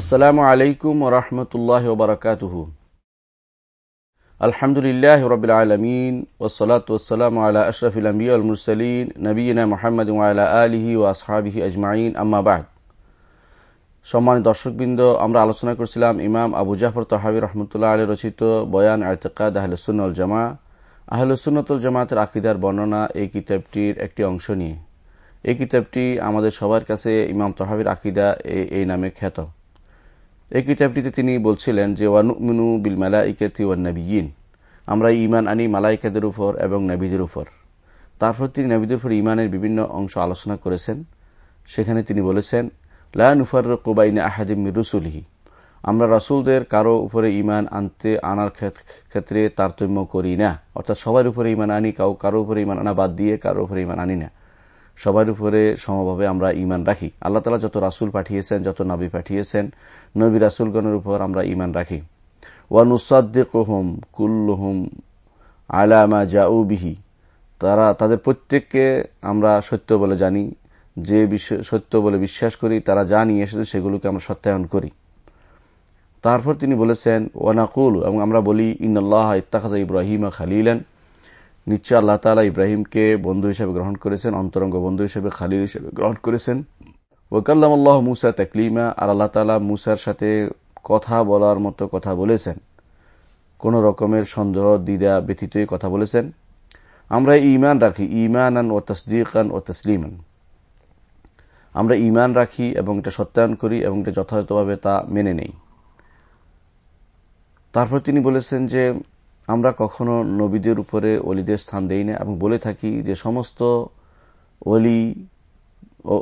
আসসালামু আলাইকুম ওরহমতুল্লাহ ওবরাকাতুহ আলহামদুলিল্লাহ রবিল আলমিন ওসলাত ওসালাম আলা আশরফিল নবীনা মোহাম্মদ আলা আলিহি ও আসহাবিহি আজমাইন। আম্মাবাদ সম্মানিত দর্শকবৃন্দ, আমরা আলোচনা করছিলাম ইমাম আবু জাফর তহাবি রহমতুল্লাহ আলী রচিত বয়ান আয়তকাদ আহলসুল জামা আহলসুন্নতুল জামাতের আকিদার বর্ণনা এই কিতাবটির একটি অংশ নিয়ে। এই কিতাবটি আমাদের সবার কাছে ইমাম তহাবির আকিদা এই নামে খ্যাত। এই কিতাবটিতে তিনি বলছিলেন যে, ওয়ানুমিনু বিল মালাইকাতি ওয়ান নবীন আমরা ইমান আনি মালাইকাদের উপর এবং নবীদের উপর। তারপর তিনি নবীদের উপর ইমানের বিভিন্ন অংশ আলোচনা করেছেন। সেখানে তিনি বলেছেন লানুফার কোবাইনে আহাদিম রুসুলহি। আমরা রাসুলদের কারও উপরে ইমান আনতে, আনার ক্ষেত্রে তারতম্য করি না। অর্থাৎ সবার উপরে ইমান আনি কাউ কারও উপরে ইমান আনা বাদ দিয়ে কারও উপরে ইমান আনি না। সবার উপরে সমভাবে আমরা ইমান রাখি। আল্লাহ তালা যত রাসুল পাঠিয়েছেন, যত নবী পাঠিয়েছেন, নবী রাসুলগণের উপর আমরা ইমান রাখি। ওয়ানুসাদ্দিকুহুম কুল্লুহুম আলামা জাউবিহি তারা, তাদের প্রত্যেককে আমরা সত্য বলে জানি। যে সত্য বলে বিশ্বাস করি, তারা যা নিয়ে এসেছে সেগুলোকে আমরা সত্যায়ন করি। তারপর তিনি বলেছেন ওয়ানাকুল এবং আমরা বলি ইন্নআল্লাহ ইত্তাখাজা ইব্রাহিম খালিলেন। নিশ্চয় আল্লাহ তালা ইব্রাহিমকে বন্ধু হিসেবে গ্রহণ করেছেন, অন্তরঙ্গ বন্ধু হিসেবে, খালিল হিসেবে গ্রহণ করেছেন। ওকাল্লাম আল্লাহ মুসা তাকলিমা, আর আল্লাহ তালা মুসার সাথে কথা বলার মতো কথা বলেছেন। কোন রকমের সন্দেহ দিদা ব্যতীতই কথা বলেছেন। আমরা ইমান রাখি ইমান আন ও তসদিকান ও তসলিমান। আমরা ইমান রাখি এবং এটা সত্যায়ন করি এবং এটা যথাযথভাবে তা মেনে নেই। তারপর তিনি বলেছেন যে আমরা কখনো নবীদের উপরে অলিদের স্থান দেই না এবং বলে থাকি যে সমস্ত অলি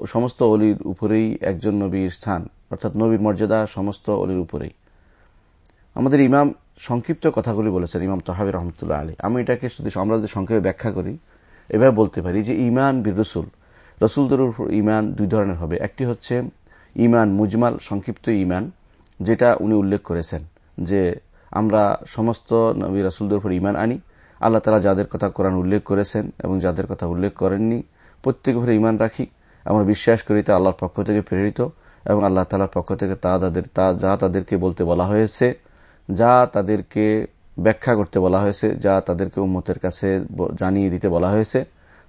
সমস্ত অলির উপরেই একজন নবীর স্থান, অর্থাৎ নবীর মর্যাদা সমস্ত অলির উপরেই। আমাদের ইমাম সংক্ষিপ্ত কথাগুলি বলেছেন, ইমাম তহাবির রহমতুল্লাহ আলী আমি এটাকে শুধু আমরা যদি সংক্ষেপে ব্যাখ্যা করি, এভাবে বলতে পারি যে ইমান বীর রসুল। রসুলদের উপর ইমান দুই ধরনের হবে। একটি হচ্ছে ইমান মুজমাল, সংক্ষিপ্ত ইমান, যেটা উনি উল্লেখ করেছেন যে আমরা সমস্ত নবী রাসুলদের উপর ইমান আনি। আল্লাহ তালা যাদের কথা কোরআন উল্লেখ করেছেন এবং যাদের কথা উল্লেখ করেননি, প্রত্যেকের উপরে ইমান রাখি। আমরা বিশ্বাস করি তা আল্লাহর পক্ষ থেকে প্রেরিত এবং আল্লাহ তালার পক্ষ থেকে তা তাদের, তা যা তাদেরকে বলতে বলা হয়েছে, যা তাদেরকে ব্যাখ্যা করতে বলা হয়েছে, যা তাদেরকে উম্মতের কাছে জানিয়ে দিতে বলা হয়েছে,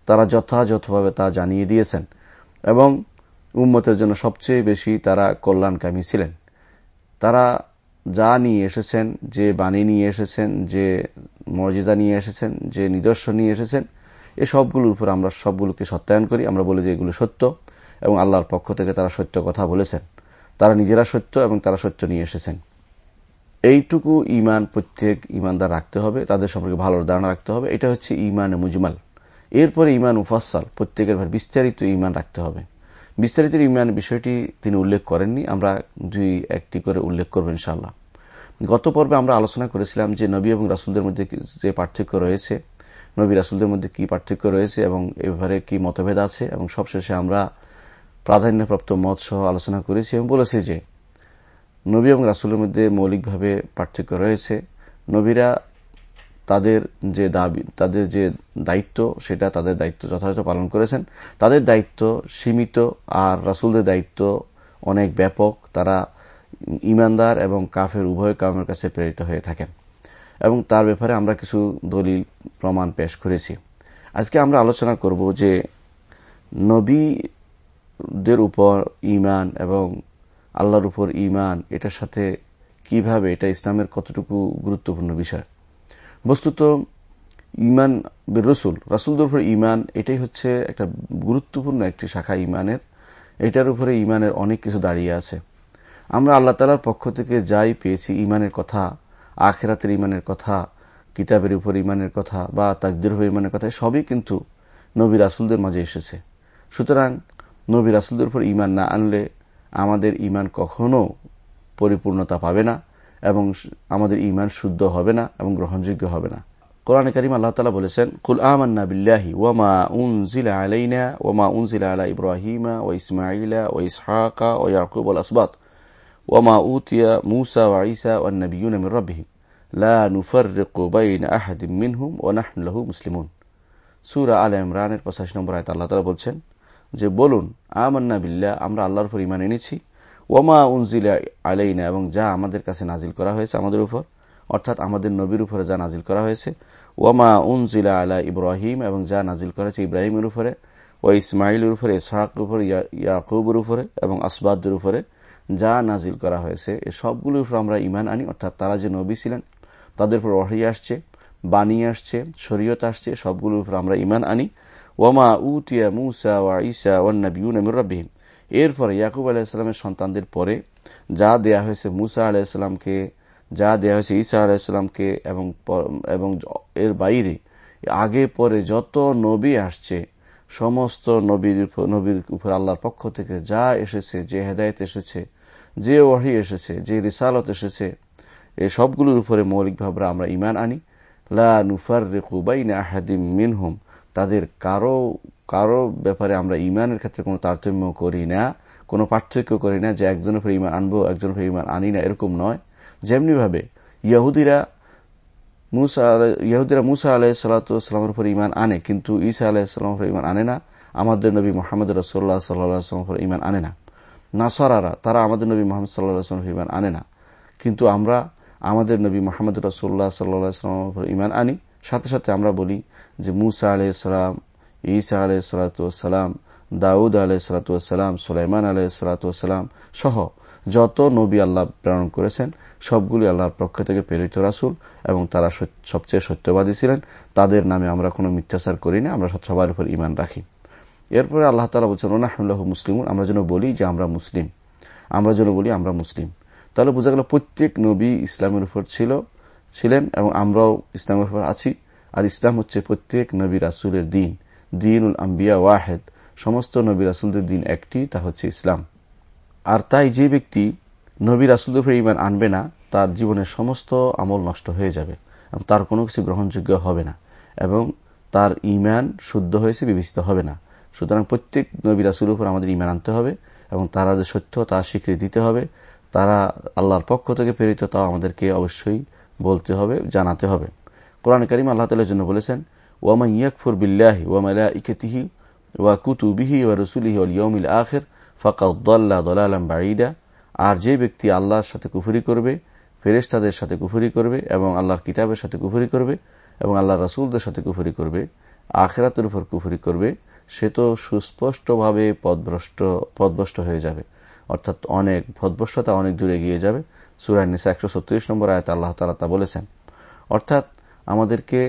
তারা যথাযথভাবে তা জানিয়ে দিয়েছেন এবং উম্মতের জন্য সবচেয়ে বেশি তারা কল্যাণকামী ছিলেন। তারা যা নিয়ে এসেছেন, যে বাণী নিয়ে এসেছেন, যে মর্যাদা নিয়ে এসেছেন, যে নিদর্শন নিয়ে এসেছেন, এ সবগুলোর উপর আমরা সবগুলোকে সত্যায়ন করি, আমরা বলি যে এগুলো সত্য এবং আল্লাহর পক্ষ থেকে তারা সত্য কথা বলেছেন। তারা নিজেরা সত্য এবং তারা সত্য নিয়ে এসেছেন। এইটুকু ইমান প্রত্যেক ইমানদার রাখতে হবে, তাদের সম্পর্কে ভালো ধারণা রাখতে হবে। এটা হচ্ছে ইমান মুজমাল। এরপরে ইমান উফাসাল প্রত্যেকের বিস্তারিত ইমান রাখতে হবে। বিস্তারিত ইমান বিষয়টি তিনি উল্লেখ করেননি, আমরা দুই একটি করে উল্লেখ করব ইনশাল্লাহ গত পর্বে আমরা আলোচনা করেছিলাম যে নবী এবং রাসুলদের মধ্যে যে পার্থক্য রয়েছে, নবী রাসুলদের মধ্যে কি পার্থক্য রয়েছে এবং এ ব্যাপারে কি মতভেদ আছে, এবং সবশেষে আমরা প্রাধান্যপ্রাপ্ত মত সহ আলোচনা করেছি এবং বলেছি যে নবী এবং রাসুলের মধ্যে মৌলিকভাবে পার্থক্য রয়েছে। নবীরা তাদের যে দাবি, তাদের যে দায়িত্ব, সেটা তাদের দায়িত্ব যথাযথ পালন করেছেন। তাদের দায়িত্ব সীমিত আর রাসুলদের দায়িত্ব অনেক ব্যাপক। তারা ইমানদার এবং কাফের উভয় কামের কাছে প্রেরিত হয়ে থাকেন। এবং তার ব্যাপারে আমরা কিছু দলিল, প্রমাণ পেশ করেছি। আজকে আমরা আলোচনা করব যে নবীদের উপর ইমান এবং আল্লাহর উপর ইমান এটার সাথে কীভাবে, এটা ইসলামের কতটুকু গুরুত্বপূর্ণ বিষয়? বস্তুত ইমান রসুল। রাসুলদের উপর ইমান এটাই হচ্ছে একটা গুরুত্বপূর্ণ একটি শাখা ইমানের এটার উপরে ইমানের অনেক কিছু দাঁড়িয়ে আছে। আমরা আল্লাহ তালার পক্ষ থেকে যাই পেয়েছি ইমানের কথা, আখেরাতের ইমানের কথা, কিতাবের উপর ইমানের কথা বা তাকদের উপর ইমানের কথা, সবই কিন্তু নবী রাসুলদের মাঝে এসেছে। সুতরাং নবী রাসুলদের উপর ইমান না আনলে আমাদের ইমান কখনো পরিপূর্ণতা পাবে না। এবং আমাদের ইমান শুদ্ধ হবে না এবং গ্রহণযোগ্য হবে না। কোরআনে করিম আল্লাহ তালা বলেছেন, কুল আমান্না বিল্লাহি ওয়ামা উনজিলা আলাইনা ওমা উনজিলা আলা ইব্রাহিমা ও ইসমাইলা ও ইসহাকা ও ইয়াকুব আল আসবাত ওমা উতিয়া মুসা ও আইসা ও নবীন মির রব্বিহিম। লা মিনহুম লাহু মুসলিমুন। সূরা আলে ইমরানের 85 নম্বর বলছেন যে, বলুন, আমান্না আমরা আল্লাহর উপর এনেছি ওমা উনজিলা আলাইনা, এবং যা আমাদের কাছে নাজিল করা হয়েছে আমাদের উপর, অর্থাৎ আমাদের নবীর উপরে যা নাজিল করা হয়েছে ওমা উনজিলা আলা ইব্রাহিম, এবং যা নাজিল করা হয়েছে ইব্রাহিমের উপরে, ও ইসমাইলের উপরে, ইসহাকের উপরে ইয়াকুবের উপরে, এবং আসবাদের উপরে যা নাজিল করা হয়েছে, এ সবগুলোর উপর আমরা ইমান আনি, অর্থাৎ তারা যে নবী ছিলেন, তাদের উপর ওয়াহি আসছে, বাণী আসছে, শরীয়ত আসছে, সবগুলোর উপর আমরা ইমান আনি। ওমা উতিয়া মুসা ওয়া ইসা ওয়ান্নবিউন রব্বিহিম। এরপরে ইয়াকুব আলাহিসাল্লামের সন্তানদের পরে যা দেয়া হয়েছে মুসা আলাহিসাল্লামকে যা দেয়া হয়েছে ঈসা আলাহিসাল্লামকে এবং এর বাইরে, আগে পরে যত নবী আসছে, সমস্ত নবীর নবীর উপর আল্লাহর পক্ষ থেকে যা এসেছে, যে হেদায়ত এসেছে, যে ওয়াহি এসেছে, যে রিসালত এসেছে এই সবগুলোর উপরে মৌলিকভাবে আমরা ইমান আনি। লা নুফার রেকুবাইন আহাদিম মিনহুম, তাদের কারও কারও ব্যাপারে আমরা ইমানের ক্ষেত্রে কোনো তারতম্য করি না, কোনো পার্থক্য করি না যে একজনের উপরে ইমান আনব, একজনের উপরে ইমান আনি না, এরকম নয়। যেমনি ভাবে ইহুদিরা মুসা ইহুদিরা মুসা আলাহ সাল্লাতামের উপর ইমান আনে, কিন্তু ঈসা আলাহিসাল্লামের উপর ইমান আনে না, আমাদের নবী মোহাম্মদ রসোল্লা সাল্লাহামের উপর ইমান আনে না। নাসারারা, তারা আমাদের নবী মোহাম্মদ সাল্লাহ ইমান আনে না। কিন্তু আমরা আমাদের নবী মোহাম্মদ রসোল্লাহ সাল্লাহামের উপর ইমান আনি। সাথে সাথে আমরা বলি যে মুসা আলাহ সালাম ঈসা আলাহ সালাতাম দাউদ আলাহ সালাতাম সুলাইমান আলাহ সালাতাম সহ যত নবী আল্লাহ প্রেরণ করেছেন, সবগুলি আল্লাহর পক্ষ থেকে প্রেরিত রাসুল এবং তারা সবচেয়ে সত্যবাদী ছিলেন। তাদের নামে আমরা কোনো মিথ্যাচার করি না, আমরা সবার উপর ইমান রাখি। এরপরে আল্লাহ তালা বলছেন ওনাহ্লাহ মুসলিম আমরা যেন বলি যে আমরা মুসলিম। আমরা যেন বলি আমরা মুসলিম। তাহলে বোঝা গেল প্রত্যেক নবী ইসলামের উপর ছিল, ছিলেন এবং আমরাও ইসলামের উপর আছি। আর ইসলাম হচ্ছে প্রত্যেক নবী রাসুলের দিন। দিন উল আম্বিয়া ওয়াহেদ, সমস্ত নবী রাসুলদের দিন একটি, তা হচ্ছে ইসলাম। আর তাই যে ব্যক্তি নবী রাসুলদের উপরে ইমান আনবে না, তার জীবনের সমস্ত আমল নষ্ট হয়ে যাবে এবং তার কোনো কিছু গ্রহণযোগ্য হবে না এবং তার ইমান শুদ্ধ হয়েছে, বিবেচিত হবে না। সুতরাং প্রত্যেক নবী রাসুলের উপর আমাদের ইমান আনতে হবে এবং তারা যে সত্য, তা স্বীকৃতি দিতে হবে। তারা আল্লাহর পক্ষ থেকে প্রেরিত তা আমাদেরকে অবশ্যই বলতে হবে, জানাতে হবে। কোরআন করিম আল্লাহ তালের জন্য বলেছেন ওয়ামা ইয়াকফুর বিল্লাহি ওয়ামালা ইকেতিহি ওয়া কুতুবিহি ওয়া রসুলিহি ওল ইয়মিল আখের আর যে ব্যক্তি আল্লাহর সাথে কুফুরি করবে ফেরেস্তাদের সাথে কুফুরি করবে এবং আল্লাহর কিতাবের সাথে কুফুরি করবে এবং আল্লাহ রাসুলদের সাথে কুফুরি করবে, আখেরাতের উপর কুফুরি করবে, সে তো সুস্পষ্টভাবে পদভ্রষ্ট পদভ্রষ্ট হয়ে যাবে। অর্থাৎ অনেক পদভ্রষ্টতা অনেক দূরে গিয়ে যাবে। সুরাই নিসা একশো নম্বর আয়ত আল্লাহ তালা তা বলেছেন। অর্থাৎ আমাদেরকে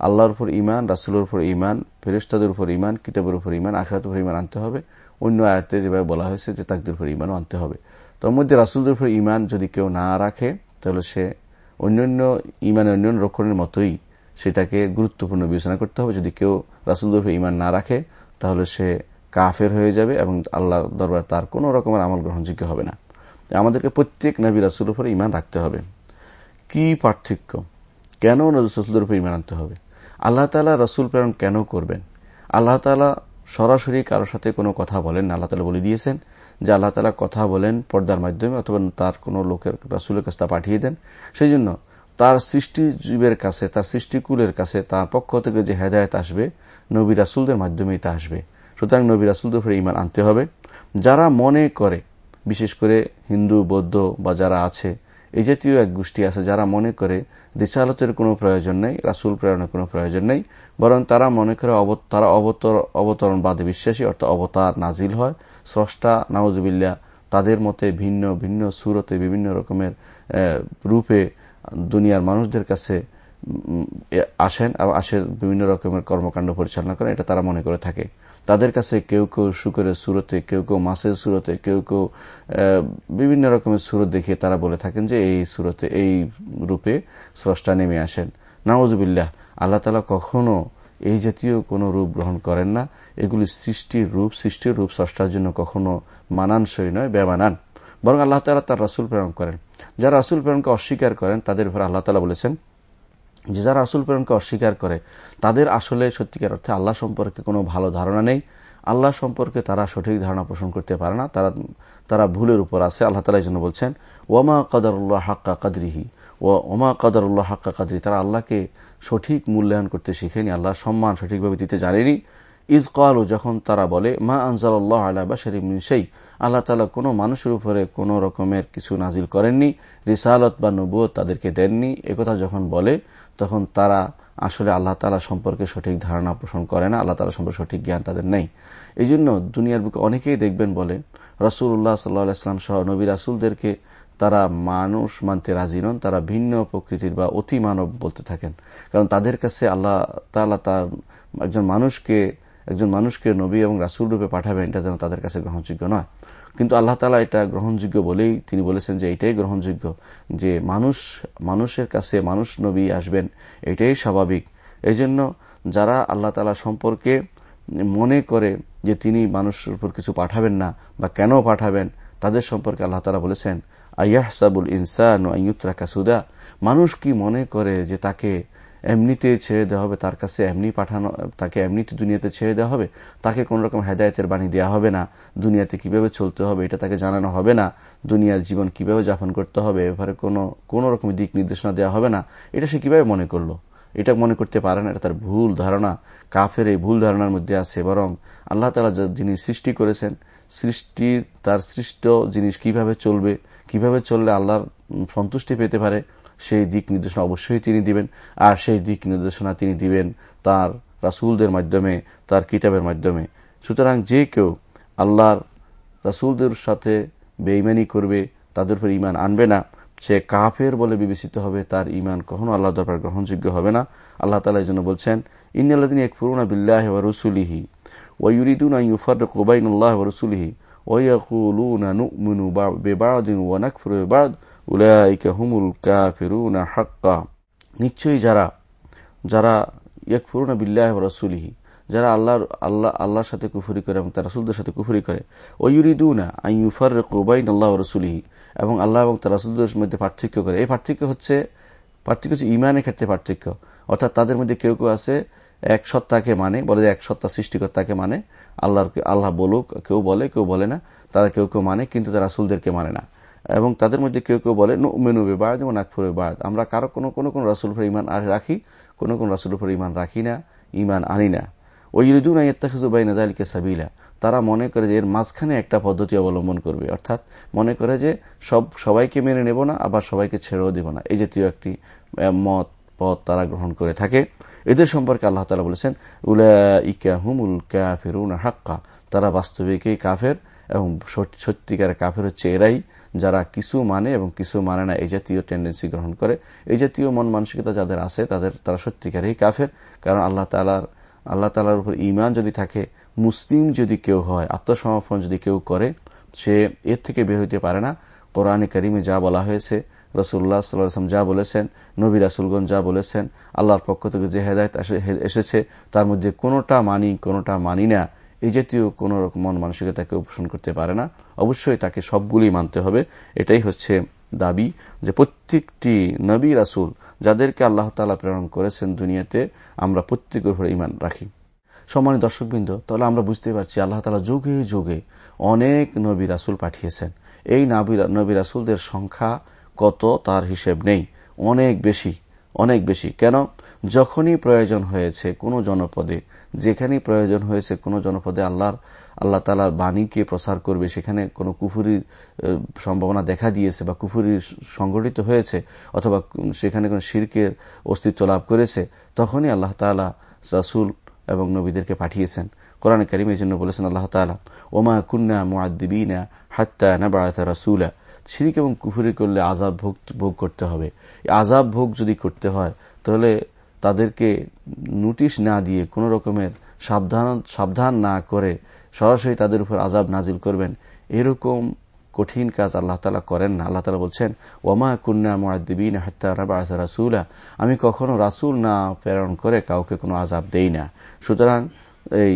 আল্লাহর উপর ইমান রাসুলের উপর ইমান ফেরিস্তাদের উপর ইমান কিতাবের উপর ইমান আখরাতের উপর ইমান আনতে হবে। অন্য আয়তে যেভাবে বলা হয়েছে যে তাকদের উপর ইমানও আনতে হবে। তোর মধ্যে রাসুলদের উপর ইমান যদি কেউ না রাখে, তাহলে সে অন্যান্য ইমান অন্যান্য রক্ষণের মতোই সেটাকে গুরুত্বপূর্ণ বিবেচনা করতে হবে। যদি কেউ রাসুলদের উপর ইমান না রাখে, তাহলে সে কাফের হয়ে যাবে এবং আল্লাহ দরবার তার কোন রকমের আমল গ্রহণযোগ্য হবে না। আমাদেরকে প্রত্যেক নবী রাসুল উপরে ইমান রাখতে হবে। কি পার্থক্য? কেন রসুলদের উপর ইমান আনতে হবে? আল্লাহ তালা রসুল প্রেরণ কেন করবেন? আল্লাহ তালা সরাসরি কারোর সাথে কোনো কথা বলেন না। আল্লাহ তালা বলে দিয়েছেন যে আল্লাহ তালা কথা বলেন পর্দার মাধ্যমে অথবা তার কোন লোকের, রাসুলের কাছে পাঠিয়ে দেন। সেই জন্য তার সৃষ্টি জীবের কাছে, তার সৃষ্টিকুলের কাছে, তার পক্ষ থেকে যে হেদায়ত আসবে, নবী রাসুলদের মাধ্যমেই তা আসবে। সুতরাং নবী রাসুলদের উপরে ইমান আনতে হবে। যারা মনে করে, বিশেষ করে হিন্দু, বৌদ্ধ বা যারা আছে এই জাতীয় এক গোষ্ঠী আছে যারা মনে করে রিসালতের কোনো প্রয়োজন নেই, রাসুল প্রেরণের কোনো প্রয়োজন নেই, বরং তারা মনে করে তারা অবতরণ বাদে বিশ্বাসী, অর্থাৎ অবতার নাজিল হয়। স্রষ্টা নওয়াজবিল্লা তাদের মতে ভিন্ন ভিন্ন সুরতে বিভিন্ন রকমের রূপে দুনিয়ার মানুষদের কাছে আসেন এবং আসে বিভিন্ন রকমের কর্মকাণ্ড পরিচালনা করেন, এটা তারা মনে করে থাকে। তাদের কাছে কেউ কেউ শুকরের সুরতে, কেউ কেউ মাছের সুরতে, কেউ কেউ বিভিন্ন রকমের সুরত দেখিয়ে তারা বলে থাকেন যে এই সুরতে, এই রূপে স্রষ্টা নেমে আসেন। নাওজবিল্লাহ আল্লাহ তালা কখনো এই জাতীয় কোনো রূপ গ্রহণ করেন না। এগুলি সৃষ্টির রূপ সৃষ্টির রূপ স্রষ্টার জন্য কখনো মানানসই নয়, বেমানান। বরং আল্লাহ তালা তার রাসুল প্রেরণ করেন। যারা রাসুল প্রেরণকে অস্বীকার করেন, তাদের উপর আল্লাহ তালা বলেছেন যে যারা রাসুল প্রেরণকে অস্বীকার করে, তাদের আসলে সত্যিকার অর্থে আল্লাহ সম্পর্কে কোনো ভালো ধারণা নেই। আল্লাহ সম্পর্কে তারা সঠিক ধারণা পোষণ করতে পারে না। তারা তারা ভুলের উপর আছে। আল্লাহ তালা জন্য বলছেন ওমা কাদারুল্লাহ হাক্কা কাদরিহি ও ওমা কাদারুল্লাহ হাক্কা কাদরি তারা আল্লাহকে সঠিক মূল্যায়ন করতে শিখেনি আল্লাহ সম্মান সঠিকভাবে দিতে জানেনি। ইজ কালু, যখন তারা বলে, মা আনজাল আল্লাহ আলা বা মিনসাই আল্লাহ তালা কোনো মানুষের উপরে কোন রকমের কিছু নাজিল করেননি, রিসালত বা নবুয় তাদেরকে দেননি। একথা যখন বলে তখন তারা আসলে আল্লাহ তালা সম্পর্কে সঠিক ধারণা পোষণ করে না, আল্লাহ তালা সম্পর্কে সঠিক জ্ঞান তাদের নেই। এই জন্য দুনিয়ার বুকে অনেকেই দেখবেন বলে রসুল্লাহ সাল্লাহাম সহ নবী রাসুলদেরকে তারা মানুষ মানতে রাজি নন, তারা ভিন্ন প্রকৃতির বা অতি মানব বলতে থাকেন। কারণ তাদের কাছে আল্লাহ তালা তার একজন মানুষকে একজন মানুষকে নবী এবং রাসুল রূপে পাঠাবেন, এটা যেন তাদের কাছে গ্রহণযোগ্য নয়। কিন্তু আল্লাহ তালা এটা গ্রহণযোগ্য বলেই তিনি বলেছেন যে এটাই গ্রহণযোগ্য যে মানুষ, মানুষের কাছে মানুষ নবী আসবেন, এটাই স্বাভাবিক। এই জন্য যারা আল্লাহ তালা সম্পর্কে মনে করে যে তিনি মানুষের উপর কিছু পাঠাবেন না বা কেন পাঠাবেন, তাদের সম্পর্কে আল্লাহ তালা বলেছেন, আয়াহসাবুল ইনসান আইয়ুত্রা কাসুদা মানুষ কি মনে করে যে তাকে এমনিতে ছেড়ে দেওয়া হবে, তার কাছে এমনি পাঠানো, তাকে এমনিতে দুনিয়াতে ছেড়ে দেওয়া হবে, তাকে কোন রকম হেদায়তের বাণী দেওয়া হবে না। দুনিয়াতে কীভাবে চলতে হবে এটা তাকে জানানো হবে না। দুনিয়ার জীবন কীভাবে যাপন করতে হবে, এবারে কোনো, কোন রকম দিক নির্দেশনা দেওয়া হবে না। এটা সে কীভাবে মনে করল? এটা মনে করতে পারে না, এটা তার ভুল ধারণা। কাফের এই ভুল ধারণার মধ্যে আছে, বরং আল্লাহ তালা যিনি সৃষ্টি করেছেন, সৃষ্টির, তার সৃষ্ট জিনিস কীভাবে চলবে, কীভাবে চললে আল্লাহর সন্তুষ্টি পেতে পারে সেই দিক নির্দেশনা অবশ্যই তিনি দিবেন, আর সেই দিক নির্দেশনা তিনি দিবেন তার রাসুলদের মাধ্যমে, তার কিতাবের মাধ্যমে। সুতরাং যে কেউ আল্লাহর রাসুলদের সাথে বেইমানি করবে, তাদের উপর ইমান আনবে না। সে কাফের বলে বিবেচিত হবে, তার ইমান কখনো আল্লাহ দরবার গ্রহণযোগ্য হবে না। আল্লাহ তালা এই জন্য বলছেন ইন্দিন এক ফুরুনা বিল্লাহ রসুলিহি ওয়ুরিদুন ইউফারক ওবাইনুল্লাহ রসুলিহি ওয়াকুলুনা নুমিনু বেবাদিন ওয়ানাকফুর বেবাদ হুমুল হাক্কা। নিশ্চয়ই যারা যারা ইয়াকফুরুনা বিল্লাহ রসুলিহি, যারা আল্লাহর, আল্লাহ, আল্লাহর সাথে কুফুরি করে এবং তার রাসুলদের সাথে কুফুরি করে কোবাইন আল্লাহ রসুলিহি, এবং আল্লাহ এবং তার রাসুলদের মধ্যে পার্থক্য করে। এই পার্থক্য হচ্ছে পার্থক্য হচ্ছে ইমানের ক্ষেত্রে পার্থক্য। অর্থাৎ তাদের মধ্যে কেউ কেউ আছে, এক সত্তাকে মানে বলে যে এক সত্তা সৃষ্টিকর্তাকে মানে আল্লাহর, আল্লাহ বলুক, কেউ বলে কেউ বলে না, তারা কেউ কেউ মানে কিন্তু তারা রাসুলদেরকে মানে না। এবং তাদের মধ্যে কেউ কেউ বলে মেনুবে বাদ এবং নাকফুরে বাদ আমরা কারও কোনো কোনো কোনো রাসুল উপর ইমান রাখি, কোনো কোনো রাসুল উপর ইমান রাখি না ইমান আনি না। ওই রিদুন আইয়াত্তাখিজুবাই নাজালিকে সাবিলা। তারা মনে করে যে এর মাঝখানে একটা পদ্ধতি অবলম্বন করবে, অর্থাৎ মনে করে যে সব, সবাইকে মেনে নেব না, আবার সবাইকে ছেড়েও দেব না। এই জাতীয় একটি মত, পথ তারা গ্রহণ করে থাকে। এদের সম্পর্কে আল্লাহ তালা বলেছেন উলা ইকা হুমুল কাফেরুন হাক্কা। তারা বাস্তবিকই কাফের এবং সত্যিকার কাফের হচ্ছে এরাই। যারা কিছু মানে এবং কিছু মানে না, এই জাতীয় টেন্ডেন্সি গ্রহণ করে। এই জাতীয় মন মানসিকতা যাদের আছে, তাদের, তারা সত্যিকারই কাফের। কারণ আল্লাহ তালার আল্লাহ তালার উপর ইমান যদি থাকে, মুসলিম যদি কেউ হয়, আত্মসমর্পণ যদি কেউ করে, সে এর থেকে বের হইতে পারে না। কোরআনে করিমে যা বলা হয়েছে রসুল্লাহ সাল্লাম যা বলেছেন, নবী রাসুলগঞ্জ যা বলেছেন, আল্লাহর পক্ষ থেকে যে হেদায়ত এসেছে, তার মধ্যে কোনোটা মানি কোনোটা মানি না। এই জাতীয় কোন রকম মন মানসিকতাকে পোষণ করতে পারে না। অবশ্যই তাকে সবগুলি মানতে হবে। এটাই হচ্ছে দাবি যে প্রত্যেকটি নবী রাসুল যাদেরকে আল্লাহ তালা প্রেরণ করেছেন দুনিয়াতে, আমরা প্রত্যেকের উপরে ইমান রাখি। সম্মানিত দর্শকবৃন্দ, তাহলে আমরা বুঝতে পারছি আল্লাহ তালা যুগে যুগে অনেক নবী রাসুল পাঠিয়েছেন। এই নবী রাসুলদের সংখ্যা কত? তার হিসেব নেই। অনেক বেশি। অনেক বেশি। কেন? যখনই প্রয়োজন হয়েছে কোনো জনপদে, যেখানেই প্রয়োজন হয়েছে কোনো জনপদে আল্লাহর, আল্লাহ তালার বাণীকে প্রসার করবে, সেখানে কোনো কুফুরির সম্ভাবনা দেখা দিয়েছে বা কুফুরি সংগঠিত হয়েছে অথবা সেখানে কোনো শির্কের অস্তিত্ব লাভ করেছে, তখনই আল্লাহ তালা রাসুল এবং নবীদেরকে পাঠিয়েছেন। কোরআন করিম এই জন্য বলেছেন আল্লাহ তালা ওমা কুন্না মুআদ্দিবিনা হাত্তা নাবারাতা রাসুলা। শিরিক এবং কুফুরি করলে আজাব ভোগ ভোগ করতে হবে। আজাব ভোগ যদি করতে হয়, তাহলে তাদেরকে নোটিশ না দিয়ে কোন রকমের সাবধান সাবধান না করে সরাসরি তাদের উপর আজাব নাজিল করবেন, এরকম কঠিন কাজ আল্লাহ তালা করেন না। আল্লাহ তালা বলছেন ওমা কুন্না মুআদ্দিবিন হাত্তা নাবারাতা রাসুলা আমি কখনো রাসুল না প্রেরণ করে কাউকে কোনো আজাব দেই না। সুতরাং এই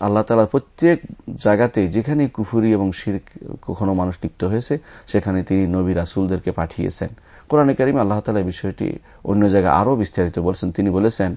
আল্লাহ তালা প্রত্যেক জায়গাতে যেখানে কুফুরি এবং শির কখনো মানুষ লিপ্ত হয়েছে, সেখানে তিনি নবী রাসুলদেরকে পাঠিয়েছেন। কোরআনে কারিম আল্লাহ তালা বিষয়টি অন্য জায়গায় আরও বিস্তারিত বলছেন। তিনি বলেছেন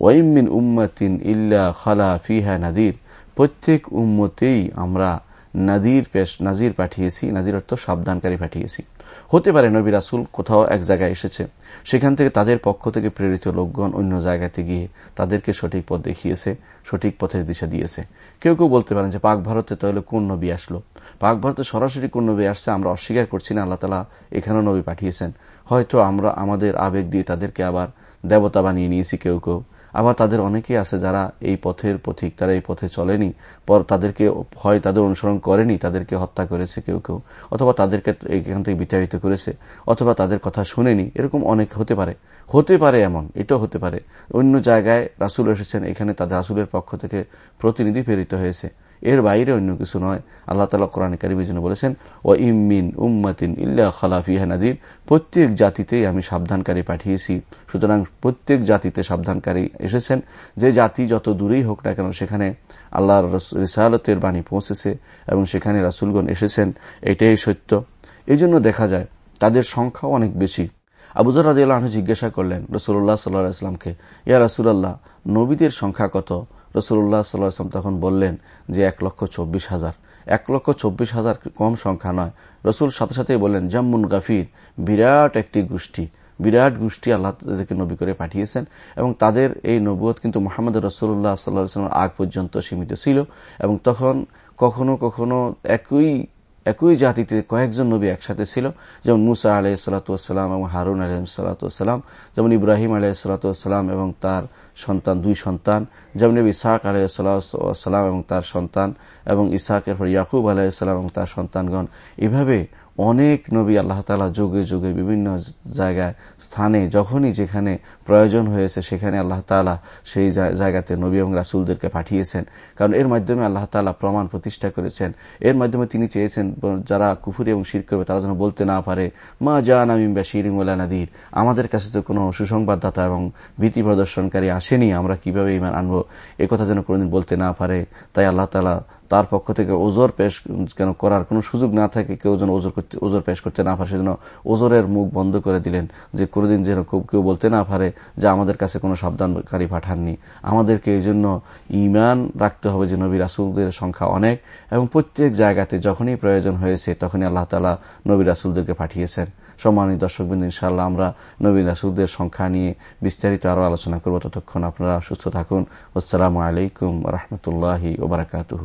ওয়াইমিন উম্মাতিন ইল্লা খালা ফিহা নাদির। প্রত্যেক উম্মতেই আমরা নাজির পেশ নাজির পাঠিয়েছি, নাজির অর্থ সাবধানকারী পাঠিয়েছি। হতে পারে নবী রাসুল কোথাও এক জায়গায় এসেছে, সেখান থেকে তাদের পক্ষ থেকে প্রেরিত লোকগণ অন্য জায়গাতে গিয়ে তাদেরকে সঠিক পথ দেখিয়েছে, সঠিক পথের দিশা দিয়েছে। কেউ কেউ বলতে পারেন যে, পাক ভারতে তাহলে কোন নবী আসলো? পাক ভারতে সরাসরি কোন নবী আসছে? আমরা অস্বীকার করছি না, আল্লাহ তালা এখানেও নবী পাঠিয়েছেন। হয়তো আমরা আমাদের আবেগ দিয়ে তাদেরকে আবার দেবতা বানিয়ে নিয়েছি কেউ কেউ। আবার তাদের অনেকেই আছে যারা এই পথের পথিক, তারা এই পথে চলেনি। পর তাদেরকে হয় তাদের অনুসরণ করেনি, তাদেরকে হত্যা করেছে কেউ কেউ, অথবা তাদেরকে এখান থেকে বিতাড়িত করেছে, অথবা তাদের কথা শুনেনি। এরকম অনেক হতে পারে। হতে পারে এমন, এটাও হতে পারে। অন্য জায়গায় রাসুল এসেছেন, এখানে তাদের রাসুলের পক্ষ থেকে প্রতিনিধি প্রেরিত হয়েছে। এর বাইরে অন্য কিছু নয়। আল্লাহ তালা কোরআন কারিমের জন্য বলেছেন ও ইমিন উম্মাতিন ইল্লা খালাফিহা নাদির। প্রত্যেক জাতিতেই আমি সাবধানকারী পাঠিয়েছি। সুতরাং প্রত্যেক জাতিতে সাবধানকারী এসেছেন। যে জাতি যত দূরেই হোক না কেন, সেখানে আল্লাহর রিসালতের বাণী পৌঁছেছে এবং সেখানে রাসুলগণ এসেছেন। এটাই সত্য। এই দেখা যায়, তাদের সংখ্যাও অনেক বেশি। আবুদর রাজিয়াল জিজ্ঞাসা করলেন রসুল্লাহ সাল্লাহ ইসলামকে ইয়া রাসুলাল্লাহ, নবীদের সংখ্যা কত? রসুল্লাহ সাল্লাম তখন বললেন যে এক লক্ষ চব্বিশ হাজার। এক লক্ষ চব্বিশ হাজার কম সংখ্যা নয়। রসুল সাথে সাথে বললেন, জাম্মুন গাফির, বিরাট একটি গোষ্ঠী। বিরাট গোষ্ঠী আল্লাহ তাদেরকে নবী করে পাঠিয়েছেন এবং তাদের এই নবুয় কিন্তু মোহাম্মদ রসুল্লাহ সাল্লাহামের আগ পর্যন্ত সীমিত ছিল এবং তখন কখনো কখনো একই একই জাতিতে কয়েকজন নবী একসাথে ছিল। যেমন মুসা আলাহ সালাতাম এবং হারুন আলহ সালাতাম যেমন ইব্রাহিম আলহ সালাতাম এবং তার সন্তান, দুই সন্তান। যেমন নবী ইসাক আলহ সালাম এবং তার সন্তান এবং ইসাকের পর ইয়াকুব সালাম এবং তার সন্তানগণ। এভাবে অনেক নবী আল্লাহ তালা যুগে যুগে বিভিন্ন জায়গায়, স্থানে, যখনই যেখানে প্রয়োজন হয়েছে, সেখানে আল্লাহ তালা সেই জায়গাতে নবী এবং রাসুলদেরকে পাঠিয়েছেন। কারণ এর মাধ্যমে আল্লাহ তালা প্রমাণ প্রতিষ্ঠা করেছেন। এর মাধ্যমে তিনি চেয়েছেন যারা কুফুরি এবং শির করবে, তারা যেন বলতে না পারে, মা জান আমিম বা শিরিমুল্লা নাদির। আমাদের কাছে তো কোনো সুসংবাদদাতা এবং ভীতি প্রদর্শনকারী আসেনি, আমরা কীভাবে ইমান আনব? কথা যেন কোনোদিন বলতে না পারে। তাই আল্লাহ তালা তার পক্ষ থেকে ওজোর পেশ কেন করার কোনো সুযোগ না থাকে, কেউ যেন ওজোর করতে ওজোর পেশ করতে না পারে, সেজন্য ওজোরের মুখ বন্ধ করে দিলেন যে কোনোদিন যেন কেউ বলতে না পারে যে আমাদের কাছে কোনো সাবধানকারী পাঠাননি। আমাদেরকে এই জন্য ইমান রাখতে হবে যে নবী রাসুলদের সংখ্যা অনেক এবং প্রত্যেক জায়গাতে যখনই প্রয়োজন হয়েছে তখনই আল্লাহ তালা নবী রাসুলদেরকে পাঠিয়েছেন। সম্মানিত দর্শকবৃন্দ, ইনশাআল্লাহ আমরা নবী রাসুলদের সংখ্যা নিয়ে বিস্তারিত আরও আলোচনা করব। ততক্ষণ আপনারা সুস্থ থাকুন। আসসালামু আলাইকুম রহমতুল্লাহ ওবরাকাতুহ